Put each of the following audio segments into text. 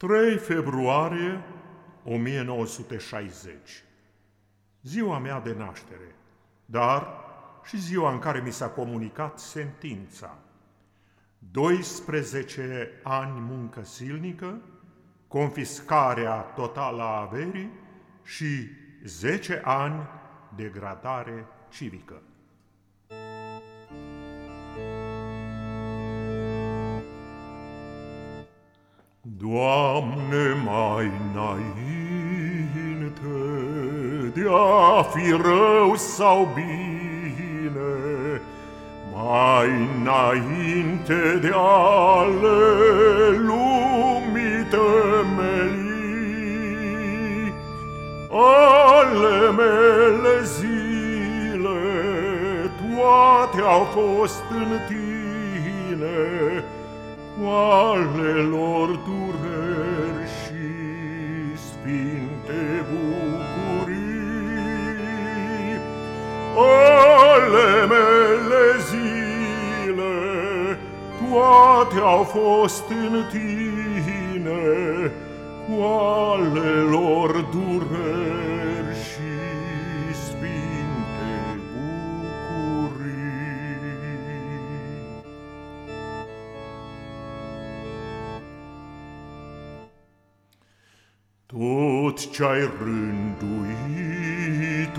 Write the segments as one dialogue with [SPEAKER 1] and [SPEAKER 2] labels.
[SPEAKER 1] 3 februarie 1960 Ziua mea de naștere, dar și ziua în care mi s-a comunicat sentința. 12 ani muncă silnică, confiscarea totală a averii și 10 ani degradare civică. Doamne, mai înainte de-a fi rău sau bine, mai înainte de ale lumii temelii, ale mele zile toate au fost în tine, quale lor durer si spinte bucurii ale mele zile toate au fost în tine. Quale lor durer Tot ce-ai rânduit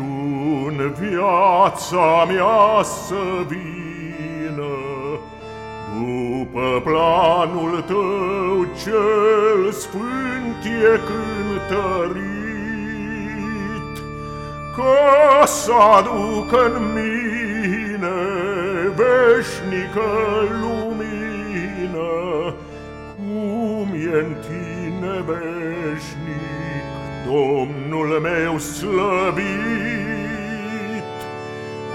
[SPEAKER 1] în viața mea să vină, După planul tău cel sfânt e cântărit, Ca să aducă în mine veșnică lumină, Cum e în tine veșnic Domnul meu slăvit,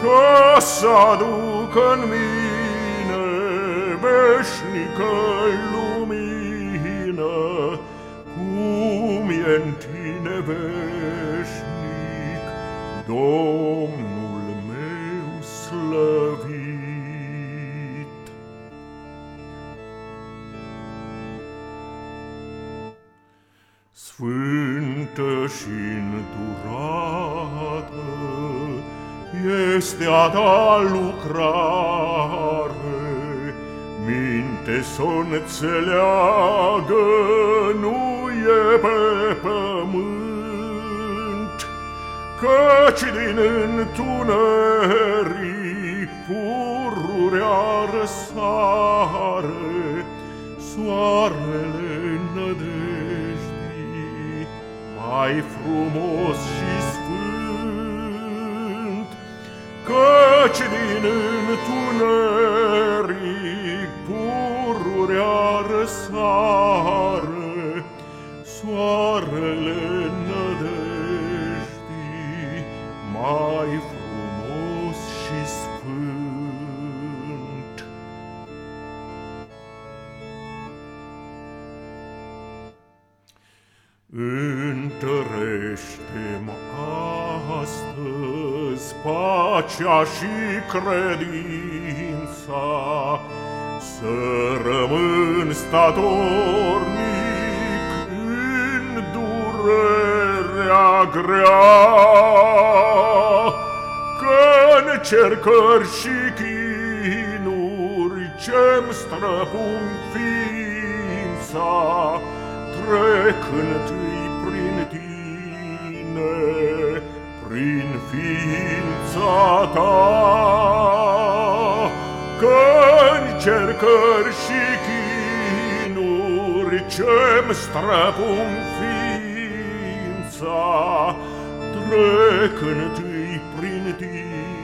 [SPEAKER 1] Ca să aduc în mine veșnică lumină, Cum e în tine veșnic, Domnul Sfântă și îndurată este a ta lucrare, Minte să înțeleagă nu e pe pământ, Căci din întuneric pururea răsare, Soarele mai frumos și sfânt, Căci din întuneric pururea răsare, Soarele nădejdii mai frumos și sfânt. Întărește-mă astăzi pacea și credința, Să rămân statornic în durerea grea, Că încercări și chinuri ce-mi străpung ființa, trecând-i prin tine, prin ființa ta. Că-n și chinuri ce-mi străpun ființa, trecând-i prin tine,